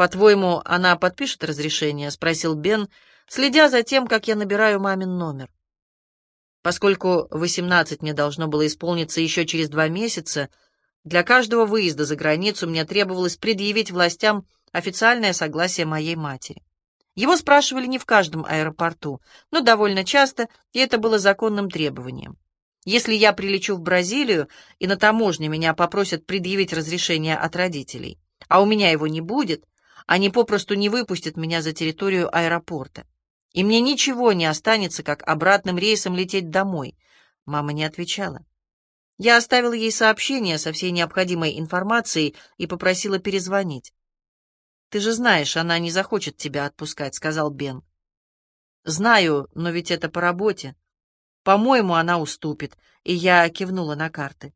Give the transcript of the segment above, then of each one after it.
«По-твоему, она подпишет разрешение?» — спросил Бен, следя за тем, как я набираю мамин номер. Поскольку 18 мне должно было исполниться еще через два месяца, для каждого выезда за границу мне требовалось предъявить властям официальное согласие моей матери. Его спрашивали не в каждом аэропорту, но довольно часто, и это было законным требованием. Если я прилечу в Бразилию, и на таможне меня попросят предъявить разрешение от родителей, а у меня его не будет, они попросту не выпустят меня за территорию аэропорта. И мне ничего не останется, как обратным рейсом лететь домой. Мама не отвечала. Я оставила ей сообщение со всей необходимой информацией и попросила перезвонить. «Ты же знаешь, она не захочет тебя отпускать», — сказал Бен. «Знаю, но ведь это по работе. По-моему, она уступит», — и я кивнула на карты.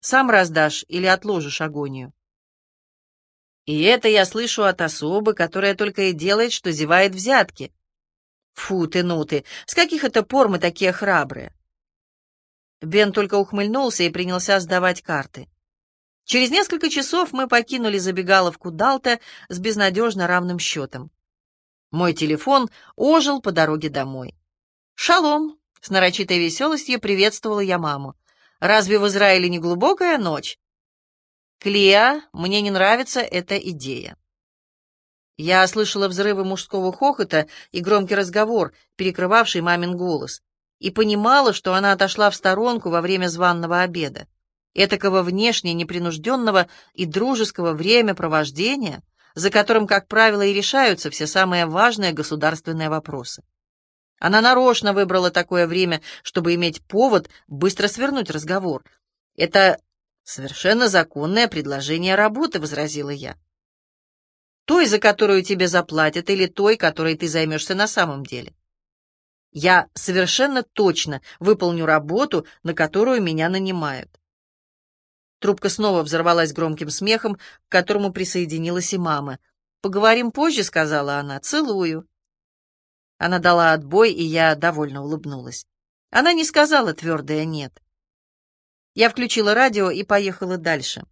«Сам раздашь или отложишь агонию?» И это я слышу от особы, которая только и делает, что зевает взятки. Фу ты, ну ты, с каких это пор мы такие храбрые? Бен только ухмыльнулся и принялся сдавать карты. Через несколько часов мы покинули забегаловку Далта с безнадежно равным счетом. Мой телефон ожил по дороге домой. «Шалом!» — с нарочитой веселостью приветствовала я маму. «Разве в Израиле не глубокая ночь?» «Клеа, мне не нравится эта идея». Я слышала взрывы мужского хохота и громкий разговор, перекрывавший мамин голос, и понимала, что она отошла в сторонку во время званного обеда. Этакого внешне непринужденного и дружеского времяпровождения, за которым, как правило, и решаются все самые важные государственные вопросы. Она нарочно выбрала такое время, чтобы иметь повод быстро свернуть разговор. «Это совершенно законное предложение работы», — возразила я. Той, за которую тебе заплатят, или той, которой ты займешься на самом деле. Я совершенно точно выполню работу, на которую меня нанимают. Трубка снова взорвалась громким смехом, к которому присоединилась и мама. «Поговорим позже», — сказала она. «Целую». Она дала отбой, и я довольно улыбнулась. Она не сказала твердое «нет». Я включила радио и поехала дальше.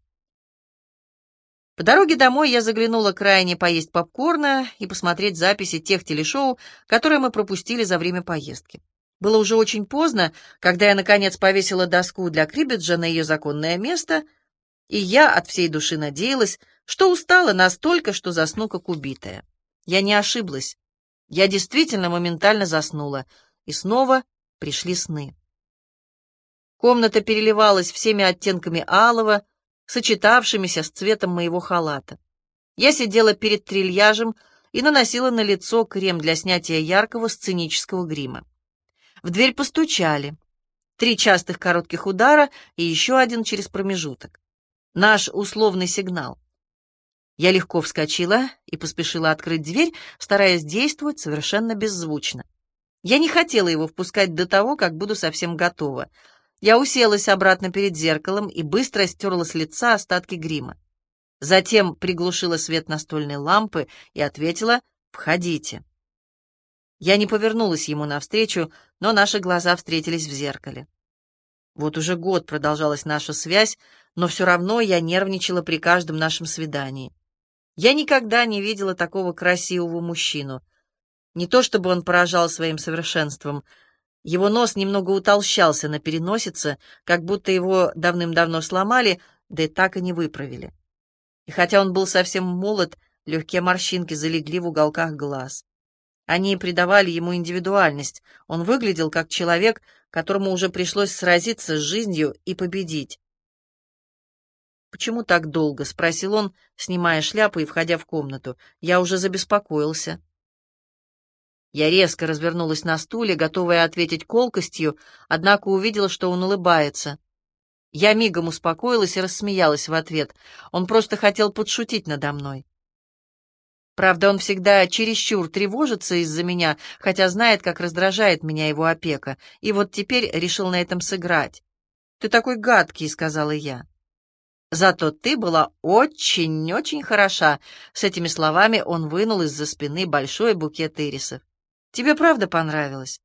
По дороге домой я заглянула крайне поесть попкорна и посмотреть записи тех телешоу, которые мы пропустили за время поездки. Было уже очень поздно, когда я, наконец, повесила доску для крибиджа на ее законное место, и я от всей души надеялась, что устала настолько, что засну как убитая. Я не ошиблась. Я действительно моментально заснула, и снова пришли сны. Комната переливалась всеми оттенками алого, сочетавшимися с цветом моего халата. Я сидела перед трильяжем и наносила на лицо крем для снятия яркого сценического грима. В дверь постучали. Три частых коротких удара и еще один через промежуток. Наш условный сигнал. Я легко вскочила и поспешила открыть дверь, стараясь действовать совершенно беззвучно. Я не хотела его впускать до того, как буду совсем готова — я уселась обратно перед зеркалом и быстро стерла с лица остатки грима. Затем приглушила свет настольной лампы и ответила «Входите». Я не повернулась ему навстречу, но наши глаза встретились в зеркале. Вот уже год продолжалась наша связь, но все равно я нервничала при каждом нашем свидании. Я никогда не видела такого красивого мужчину. Не то чтобы он поражал своим совершенством — его нос немного утолщался на переносице, как будто его давным-давно сломали, да и так и не выправили. И хотя он был совсем молод, легкие морщинки залегли в уголках глаз. Они придавали ему индивидуальность. Он выглядел как человек, которому уже пришлось сразиться с жизнью и победить. «Почему так долго?» — спросил он, снимая шляпу и входя в комнату. «Я уже забеспокоился». Я резко развернулась на стуле, готовая ответить колкостью, однако увидела, что он улыбается. Я мигом успокоилась и рассмеялась в ответ. Он просто хотел подшутить надо мной. Правда, он всегда чересчур тревожится из-за меня, хотя знает, как раздражает меня его опека, и вот теперь решил на этом сыграть. «Ты такой гадкий», — сказала я. «Зато ты была очень-очень хороша». С этими словами он вынул из-за спины большой букет ирисов. Тебе правда понравилось?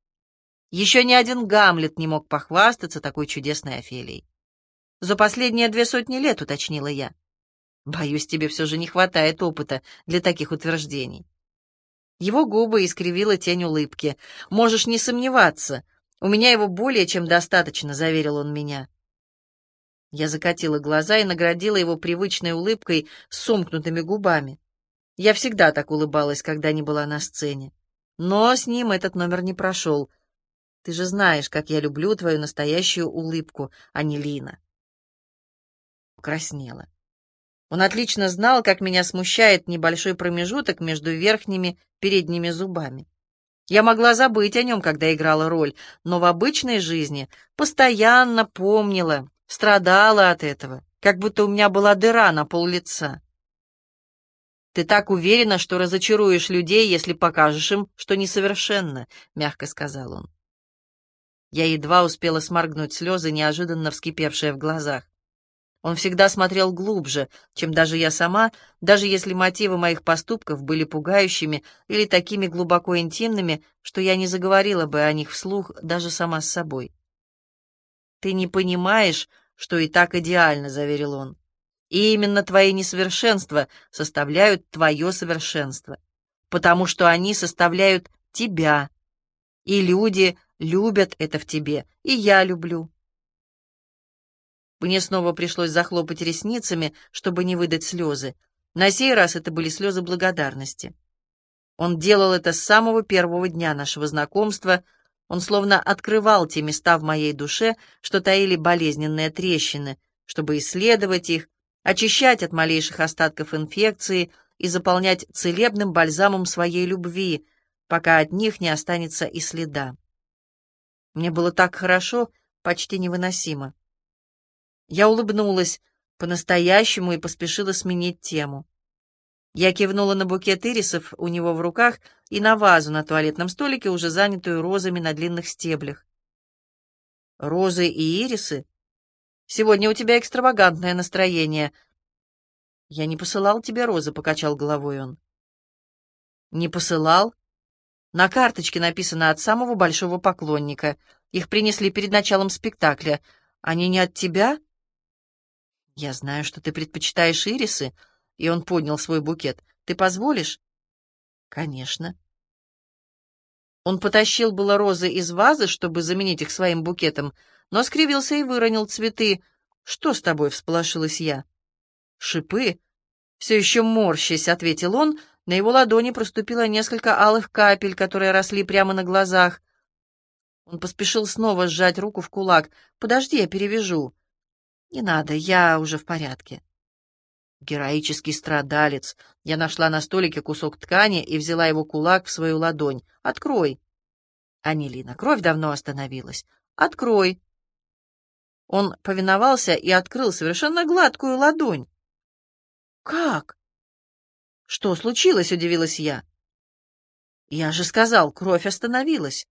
Еще ни один Гамлет не мог похвастаться такой чудесной Офелией. За последние две сотни лет, уточнила я. Боюсь, тебе все же не хватает опыта для таких утверждений. Его губы искривила тень улыбки. «Можешь не сомневаться. У меня его более чем достаточно», — заверил он меня. Я закатила глаза и наградила его привычной улыбкой с сомкнутыми губами. Я всегда так улыбалась, когда не была на сцене. Но с ним этот номер не прошел. Ты же знаешь, как я люблю твою настоящую улыбку, а не Лина. Краснела. Он отлично знал, как меня смущает небольшой промежуток между верхними передними зубами. Я могла забыть о нем, когда играла роль, но в обычной жизни постоянно помнила, страдала от этого, как будто у меня была дыра на пол лица. «Ты так уверена, что разочаруешь людей, если покажешь им, что несовершенно», — мягко сказал он. Я едва успела сморгнуть слезы, неожиданно вскипевшие в глазах. Он всегда смотрел глубже, чем даже я сама, даже если мотивы моих поступков были пугающими или такими глубоко интимными, что я не заговорила бы о них вслух даже сама с собой. «Ты не понимаешь, что и так идеально», — заверил он. «И именно твои несовершенства составляют твое совершенство, потому что они составляют тебя, и люди любят это в тебе, и я люблю». Мне снова пришлось захлопать ресницами, чтобы не выдать слезы. На сей раз это были слезы благодарности. Он делал это с самого первого дня нашего знакомства. Он словно открывал те места в моей душе, что таили болезненные трещины, чтобы исследовать их, очищать от малейших остатков инфекции и заполнять целебным бальзамом своей любви, пока от них не останется и следа. Мне было так хорошо, почти невыносимо. Я улыбнулась по-настоящему и поспешила сменить тему. Я кивнула на букет ирисов у него в руках и на вазу на туалетном столике, уже занятую розами на длинных стеблях. «Розы и ирисы? Сегодня у тебя экстравагантное настроение». «Я не посылал тебе розы», — покачал головой он. «Не посылал?» На карточке написано «От самого большого поклонника». Их принесли перед началом спектакля. Они не от тебя?» «Я знаю, что ты предпочитаешь ирисы», — и он поднял свой букет. «Ты позволишь?» «Конечно». Он потащил было розы из вазы, чтобы заменить их своим букетом, но скривился и выронил цветы. «Что с тобой?» — всполошилась я. «Шипы?» «Все еще морщись», — ответил он. На его ладони проступило несколько алых капель, которые росли прямо на глазах. Он поспешил снова сжать руку в кулак. «Подожди, я перевяжу». «Не надо, я уже в порядке». Героический страдалец. Я нашла на столике кусок ткани и взяла его кулак в свою ладонь. «Открой!» «Анилина, кровь давно остановилась. Открой!» Он повиновался и открыл совершенно гладкую ладонь. «Как?» «Что случилось?» — удивилась я. «Я же сказал, кровь остановилась».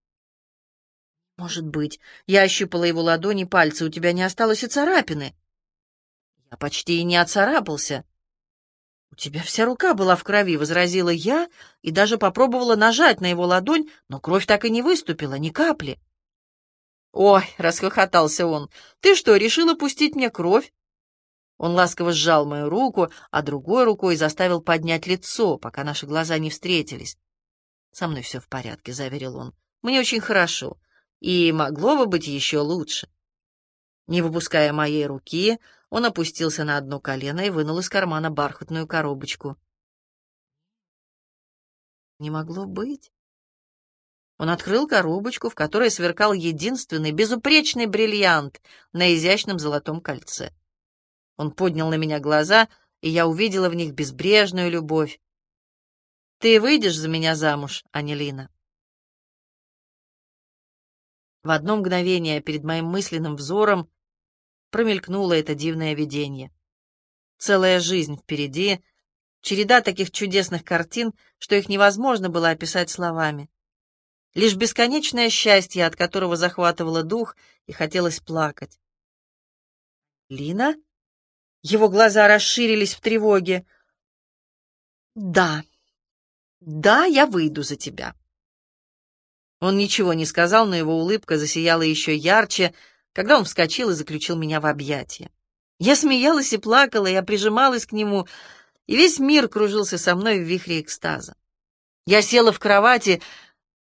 «Может быть, я ощупала его ладони, пальцы, у тебя не осталось и царапины?» «Я почти и не оцарапался». «У тебя вся рука была в крови», — возразила я, и даже попробовала нажать на его ладонь, но кровь так и не выступила, ни капли. «Ой!» — расхохотался он. «Ты что, решила пустить мне кровь?» Он ласково сжал мою руку, а другой рукой заставил поднять лицо, пока наши глаза не встретились. «Со мной все в порядке», — заверил он. «Мне очень хорошо и могло бы быть еще лучше. Не выпуская моей руки, он опустился на одно колено и вынул из кармана бархатную коробочку. Не могло быть. Он открыл коробочку, в которой сверкал единственный безупречный бриллиант на изящном золотом кольце. Он поднял на меня глаза, и я увидела в них безбрежную любовь. «Ты выйдешь за меня замуж, Анелина?» В одно мгновение перед моим мысленным взором промелькнуло это дивное видение. Целая жизнь впереди, череда таких чудесных картин, что их невозможно было описать словами. Лишь бесконечное счастье, от которого захватывало дух и хотелось плакать. «Лина?» Его глаза расширились в тревоге. «Да, да, я выйду за тебя». Он ничего не сказал, но его улыбка засияла еще ярче, когда он вскочил и заключил меня в объятия. Я смеялась и плакала, я прижималась к нему, и весь мир кружился со мной в вихре экстаза. Я села в кровати,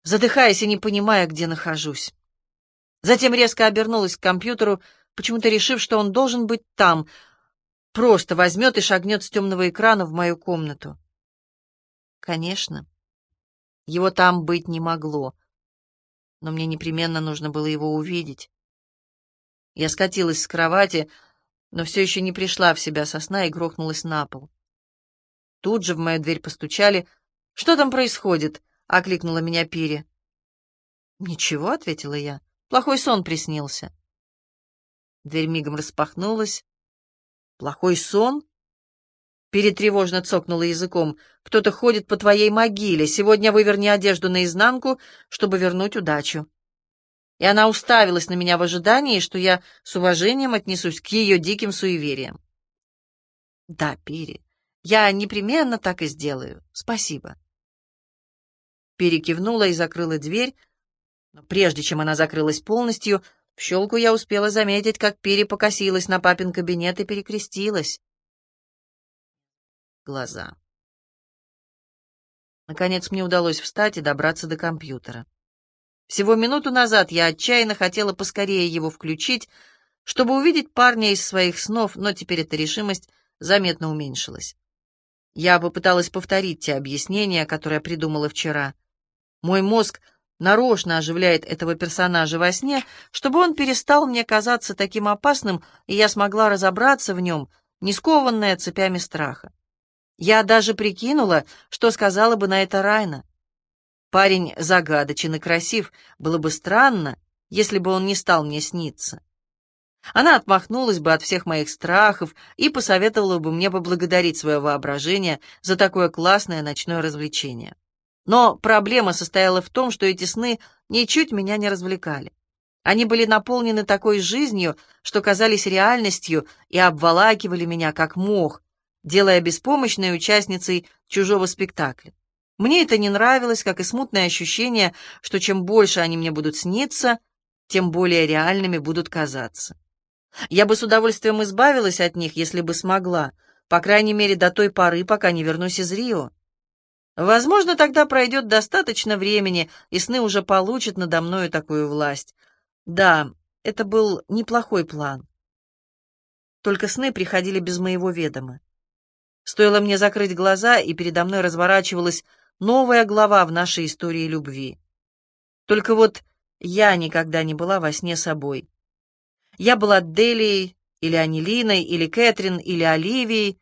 задыхаясь и не понимая, где нахожусь. Затем резко обернулась к компьютеру, почему-то решив, что он должен быть там, просто возьмет и шагнет с темного экрана в мою комнату. Конечно, его там быть не могло, но мне непременно нужно было его увидеть. Я скатилась с кровати, но все еще не пришла в себя со сна и грохнулась на пол. Тут же в мою дверь постучали. «Что там происходит?» — окликнула меня Пири. «Ничего», — ответила я. «Плохой сон приснился». Дверь мигом распахнулась. «Плохой сон?» Пири тревожно цокнула языком. «Кто-то ходит по твоей могиле. Сегодня выверни одежду наизнанку, чтобы вернуть удачу» и она уставилась на меня в ожидании, что я с уважением отнесусь к ее диким суевериям. «Да, Пири, я непременно так и сделаю. Спасибо». Пири кивнула и закрыла дверь, но прежде чем она закрылась полностью, в щелку я успела заметить, как Пири покосилась на папин кабинет и перекрестилась. Глаза. Наконец мне удалось встать и добраться до компьютера. Всего минуту назад я отчаянно хотела поскорее его включить, чтобы увидеть парня из своих снов, но теперь эта решимость заметно уменьшилась. Я попыталась повторить те объяснения, которые придумала вчера. Мой мозг нарочно оживляет этого персонажа во сне, чтобы он перестал мне казаться таким опасным, и я смогла разобраться в нем, не скованная цепями страха. Я даже прикинула, что сказала бы на это Райна. Парень загадочен и красив, было бы странно, если бы он не стал мне сниться. Она отмахнулась бы от всех моих страхов и посоветовала бы мне поблагодарить свое воображение за такое классное ночное развлечение. Но проблема состояла в том, что эти сны ничуть меня не развлекали. Они были наполнены такой жизнью, что казались реальностью и обволакивали меня, как мох, делая беспомощной участницей чужого спектакля. Мне это не нравилось, как и смутное ощущение, что чем больше они мне будут сниться, тем более реальными будут казаться. Я бы с удовольствием избавилась от них, если бы смогла, по крайней мере до той поры, пока не вернусь из Рио. Возможно, тогда пройдет достаточно времени, и сны уже получат надо мною такую власть. Да, это был неплохой план. Только сны приходили без моего ведома. Стоило мне закрыть глаза, и передо мной разворачивалась новая глава в нашей истории любви. Только вот я никогда не была во сне собой. Я была Делией, или Анилиной, или Кэтрин, или Оливией.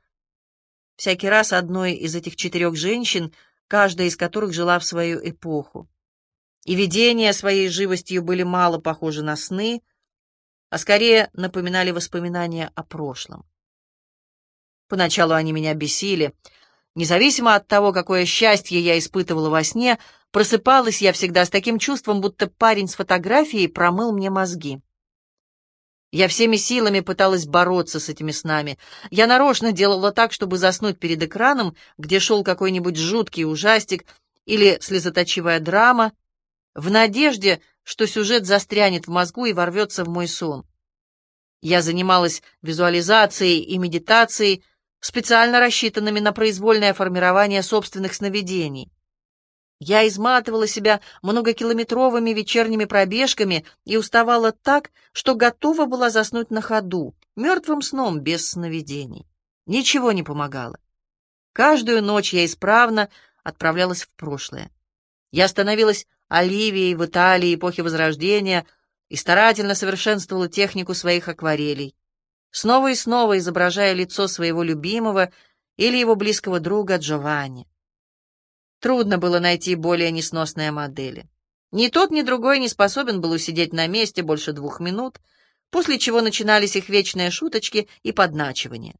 Всякий раз одной из этих четырех женщин, каждая из которых жила в свою эпоху. И видения своей живостью были мало похожи на сны, а скорее напоминали воспоминания о прошлом. Поначалу они меня бесили — Независимо от того, какое счастье я испытывала во сне, просыпалась я всегда с таким чувством, будто парень с фотографией промыл мне мозги. Я всеми силами пыталась бороться с этими снами. Я нарочно делала так, чтобы заснуть перед экраном, где шел какой-нибудь жуткий ужастик или слезоточивая драма, в надежде, что сюжет застрянет в мозгу и ворвется в мой сон. Я занималась визуализацией и медитацией, специально рассчитанными на произвольное формирование собственных сновидений. Я изматывала себя многокилометровыми вечерними пробежками и уставала так, что готова была заснуть на ходу, мертвым сном без сновидений. Ничего не помогало. Каждую ночь я исправно отправлялась в прошлое. Я становилась Оливией в Италии эпохи Возрождения и старательно совершенствовала технику своих акварелей снова и снова изображая лицо своего любимого или его близкого друга Джованни. Трудно было найти более несносные модели. Ни тот, ни другой не способен был усидеть на месте больше двух минут, после чего начинались их вечные шуточки и подначивания.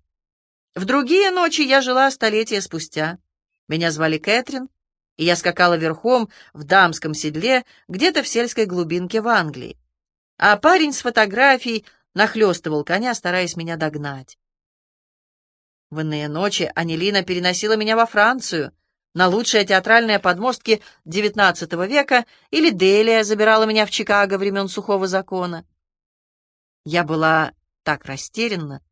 В другие ночи я жила столетия спустя. Меня звали Кэтрин, и я скакала верхом в дамском седле где-то в сельской глубинке в Англии. А парень с фотографией нахлестывал коня, стараясь меня догнать. В иные ночи Анилина переносила меня во Францию, на лучшие театральные подмостки XIX века, или Делия забирала меня в Чикаго времен сухого закона. Я была так растеряна,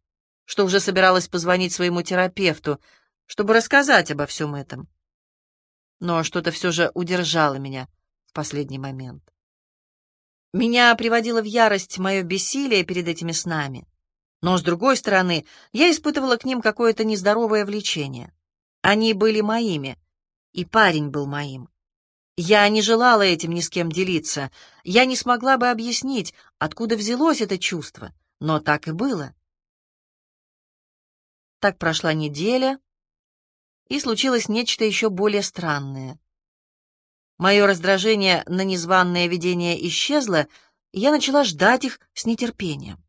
что уже собиралась позвонить своему терапевту, чтобы рассказать обо всем этом. Но что-то все же удержало меня в последний момент. Меня приводило в ярость мое бессилие перед этими снами. Но, с другой стороны, я испытывала к ним какое-то нездоровое влечение. Они были моими, и парень был моим. Я не желала этим ни с кем делиться. Я не смогла бы объяснить, откуда взялось это чувство, но так и было. Так прошла неделя, и случилось нечто еще более странное. Мое раздражение на незваное видение исчезло, и я начала ждать их с нетерпением.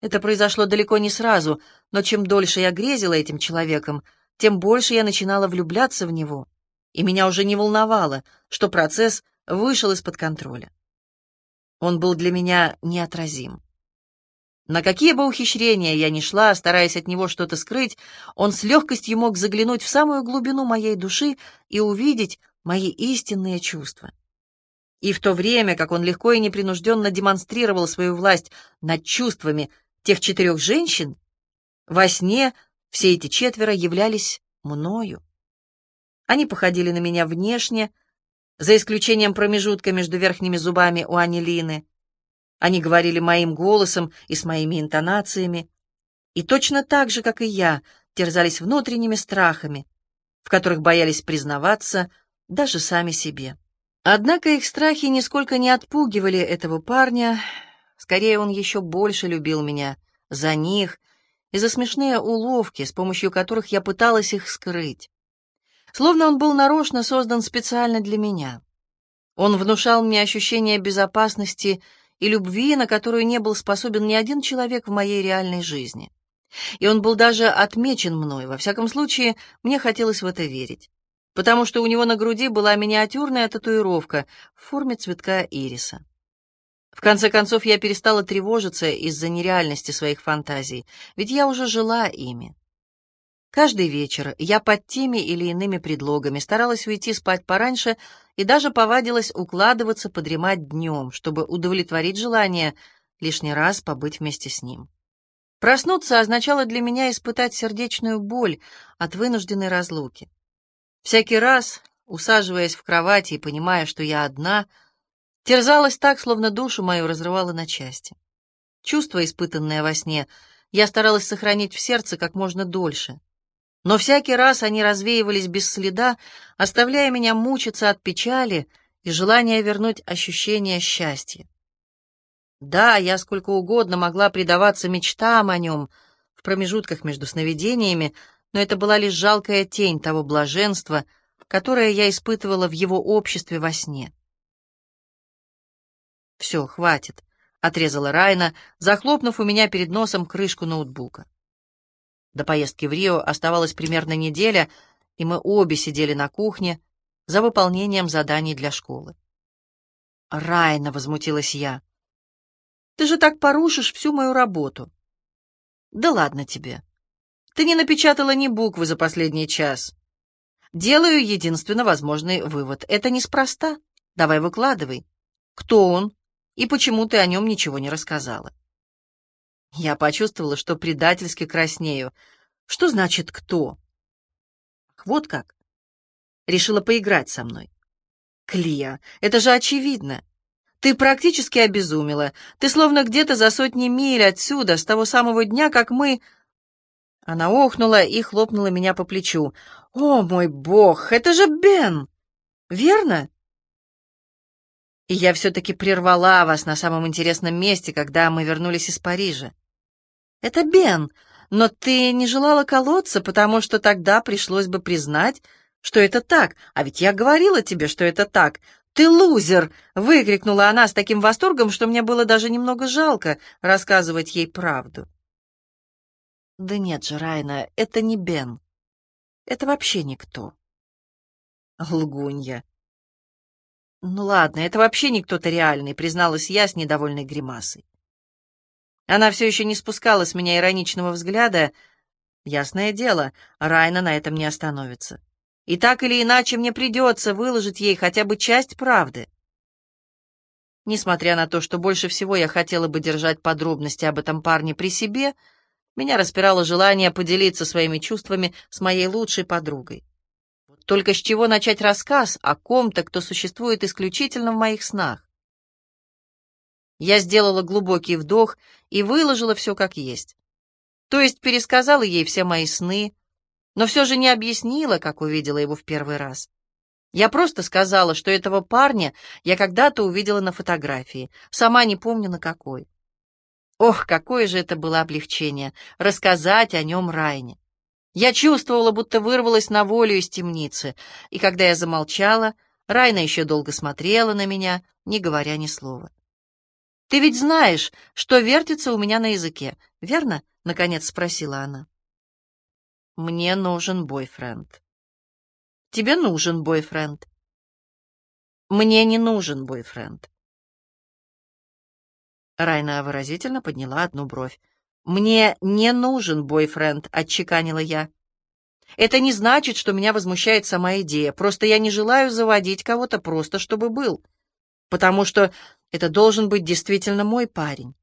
Это произошло далеко не сразу, но чем дольше я грезила этим человеком, тем больше я начинала влюбляться в него, и меня уже не волновало, что процесс вышел из-под контроля. Он был для меня неотразим. На какие бы ухищрения я ни шла, стараясь от него что-то скрыть, он с легкостью мог заглянуть в самую глубину моей души и увидеть мои истинные чувства. И в то время, как он легко и непринужденно демонстрировал свою власть над чувствами тех четырех женщин, во сне все эти четверо являлись мною. Они походили на меня внешне, за исключением промежутка между верхними зубами у Анилины, они говорили моим голосом и с моими интонациями, и точно так же, как и я, терзались внутренними страхами, в которых боялись признаваться даже сами себе. Однако их страхи нисколько не отпугивали этого парня, скорее он еще больше любил меня за них и за смешные уловки, с помощью которых я пыталась их скрыть. Словно он был нарочно создан специально для меня. Он внушал мне ощущение безопасности и любви, на которую не был способен ни один человек в моей реальной жизни. И он был даже отмечен мной, во всяком случае, мне хотелось в это верить, потому что у него на груди была миниатюрная татуировка в форме цветка ириса. В конце концов, я перестала тревожиться из-за нереальности своих фантазий, ведь я уже жила ими. Каждый вечер я под теми или иными предлогами старалась уйти спать пораньше и даже повадилась укладываться подремать днем, чтобы удовлетворить желание лишний раз побыть вместе с ним. Проснуться означало для меня испытать сердечную боль от вынужденной разлуки. Всякий раз, усаживаясь в кровати и понимая, что я одна, терзалась так, словно душу мою разрывала на части. Чувства, испытанные во сне, я старалась сохранить в сердце как можно дольше — но всякий раз они развеивались без следа, оставляя меня мучиться от печали и желания вернуть ощущение счастья. Да, я сколько угодно могла предаваться мечтам о нем в промежутках между сновидениями, но это была лишь жалкая тень того блаженства, которое я испытывала в его обществе во сне. «Все, хватит», — отрезала Райна, захлопнув у меня перед носом крышку ноутбука. До поездки в Рио оставалась примерно неделя, и мы обе сидели на кухне за выполнением заданий для школы. «Райна!» — возмутилась я. «Ты же так порушишь всю мою работу!» «Да ладно тебе! Ты не напечатала ни буквы за последний час. Делаю единственно возможный вывод. Это неспроста. Давай выкладывай. Кто он и почему ты о нем ничего не рассказала?» Я почувствовала, что предательски краснею. Что значит «кто»? Вот как. Решила поиграть со мной. Клия, это же очевидно. Ты практически обезумела. Ты словно где-то за сотни миль отсюда, с того самого дня, как мы... Она охнула и хлопнула меня по плечу. «О, мой бог, это же Бен! Верно?» И я все-таки прервала вас на самом интересном месте, когда мы вернулись из Парижа. «Это Бен, но ты не желала колоться, потому что тогда пришлось бы признать, что это так, а ведь я говорила тебе, что это так. Ты лузер!» — выкрикнула она с таким восторгом, что мне было даже немного жалко рассказывать ей правду. «Да нет же, Райна, это не Бен. Это вообще никто». Лгунья. «Ну ладно, это вообще не кто-то реальный», — призналась я с недовольной гримасой. Она все еще не спускала с меня ироничного взгляда. Ясное дело, Райна на этом не остановится. И так или иначе мне придется выложить ей хотя бы часть правды. Несмотря на то, что больше всего я хотела бы держать подробности об этом парне при себе, Меня распирало желание поделиться своими чувствами с моей лучшей подругой. Только с чего начать рассказ о ком-то, кто существует исключительно в моих снах? Я сделала глубокий вдох и выложила все как есть. То есть пересказала ей все мои сны, но все же не объяснила, как увидела его в первый раз. Я просто сказала, что этого парня я когда-то увидела на фотографии, сама не помню на какой. Ох, какое же это было облегчение — рассказать о нем Райне. Я чувствовала, будто вырвалась на волю из темницы, и когда я замолчала, Райна еще долго смотрела на меня, не говоря ни слова. «Ты ведь знаешь, что вертится у меня на языке, верно?» — наконец спросила она. «Мне нужен бойфренд». Тебе нужен бойфренд. Мне не нужен бойфренд. Райна выразительно подняла одну бровь. «Мне не нужен бойфренд», — отчеканила я. «Это не значит, что меня возмущает сама идея. Просто я не желаю заводить кого-то просто, чтобы был. Потому что это должен быть действительно мой парень».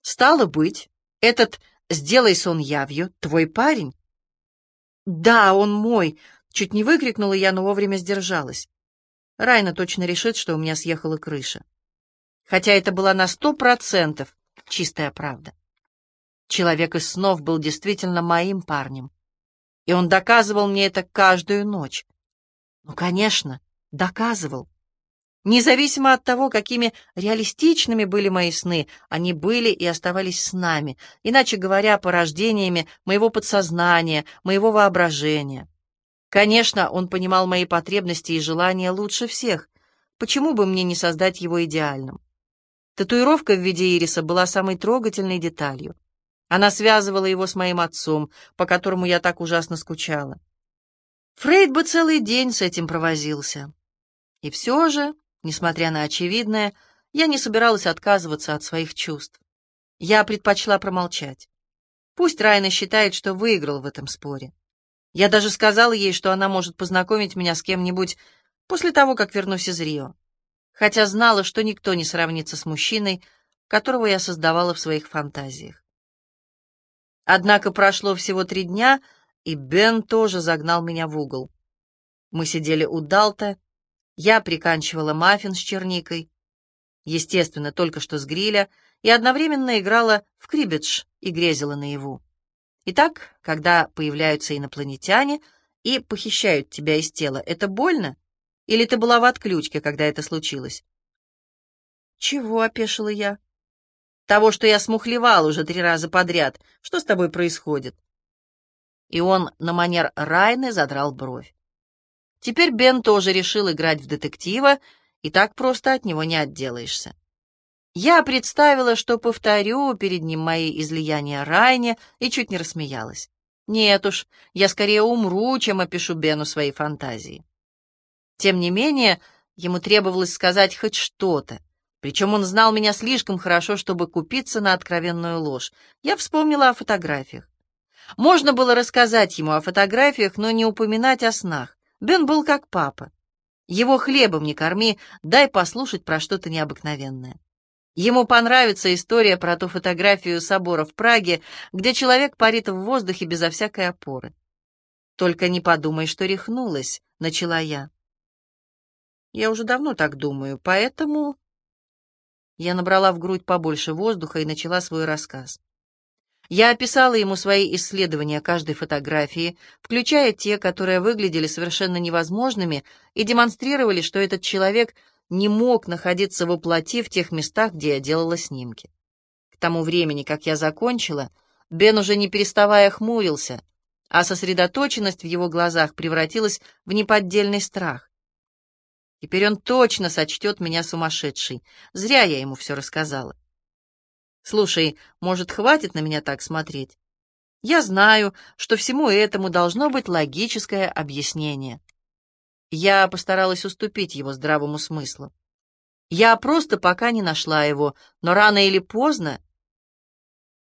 «Стало быть, этот «сделай сон явью» твой парень?» «Да, он мой», Чуть не выкрикнула я, но вовремя сдержалась. Райна точно решит, что у меня съехала крыша. Хотя это была на сто процентов чистая правда. Человек из снов был действительно моим парнем. И он доказывал мне это каждую ночь. Ну, конечно, доказывал. Независимо от того, какими реалистичными были мои сны, они были и оставались с нами, иначе говоря, порождениями моего подсознания, моего воображения. Конечно, он понимал мои потребности и желания лучше всех. Почему бы мне не создать его идеальным? Татуировка в виде ириса была самой трогательной деталью. Она связывала его с моим отцом, по которому я так ужасно скучала. Фрейд бы целый день с этим провозился. И все же, несмотря на очевидное, я не собиралась отказываться от своих чувств. Я предпочла промолчать. Пусть Райна считает, что выиграл в этом споре. Я даже сказала ей, что она может познакомить меня с кем-нибудь после того, как вернусь из Рио, хотя знала, что никто не сравнится с мужчиной, которого я создавала в своих фантазиях. Однако прошло всего три дня, и Бен тоже загнал меня в угол. Мы сидели у Далта, я приканчивала маффин с черникой, естественно, только что с гриля, и одновременно играла в крибидж и грезила наяву. Итак, когда появляются инопланетяне и похищают тебя из тела, это больно? Или ты была в отключке, когда это случилось? Чего, — опешила я. Того, что я смухлевал уже три раза подряд. Что с тобой происходит? И он на манер Райны задрал бровь. Теперь Бен тоже решил играть в детектива, и так просто от него не отделаешься. Я представила, что повторю перед ним мои излияния Райне, и чуть не рассмеялась. Нет уж, я скорее умру, чем опишу Бену свои фантазии. Тем не менее, ему требовалось сказать хоть что-то. Причем он знал меня слишком хорошо, чтобы купиться на откровенную ложь. Я вспомнила о фотографиях. Можно было рассказать ему о фотографиях, но не упоминать о снах. Бен был как папа. Его хлебом не корми, дай послушать про что-то необыкновенное. Ему понравится история про ту фотографию собора в Праге, где человек парит в воздухе безо всякой опоры. «Только не подумай, что рехнулась», — начала я. «Я уже давно так думаю, поэтому...» Я набрала в грудь побольше воздуха и начала свой рассказ. Я описала ему свои исследования каждой фотографии, включая те, которые выглядели совершенно невозможными и демонстрировали, что этот человек — не мог находиться во плоти в тех местах, где я делала снимки. К тому времени, как я закончила, Бен уже не переставая хмурился, а сосредоточенность в его глазах превратилась в неподдельный страх. Теперь он точно сочтет меня сумасшедшей. Зря я ему все рассказала. Слушай, может, хватит на меня так смотреть? Я знаю, что всему этому должно быть логическое объяснение. Я постаралась уступить его здравому смыслу. Я просто пока не нашла его, но рано или поздно...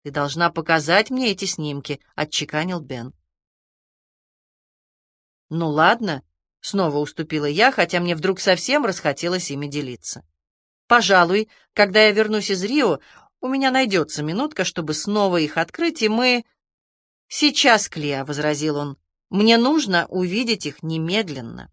«Ты должна показать мне эти снимки», — отчеканил Бен. «Ну ладно», — снова уступила я, хотя мне вдруг совсем расхотелось ими делиться. «Пожалуй, когда я вернусь из Рио, У меня найдется минутка, чтобы снова их открыть, и мы...» «Сейчас, Клеа», — возразил он, — «мне нужно увидеть их немедленно».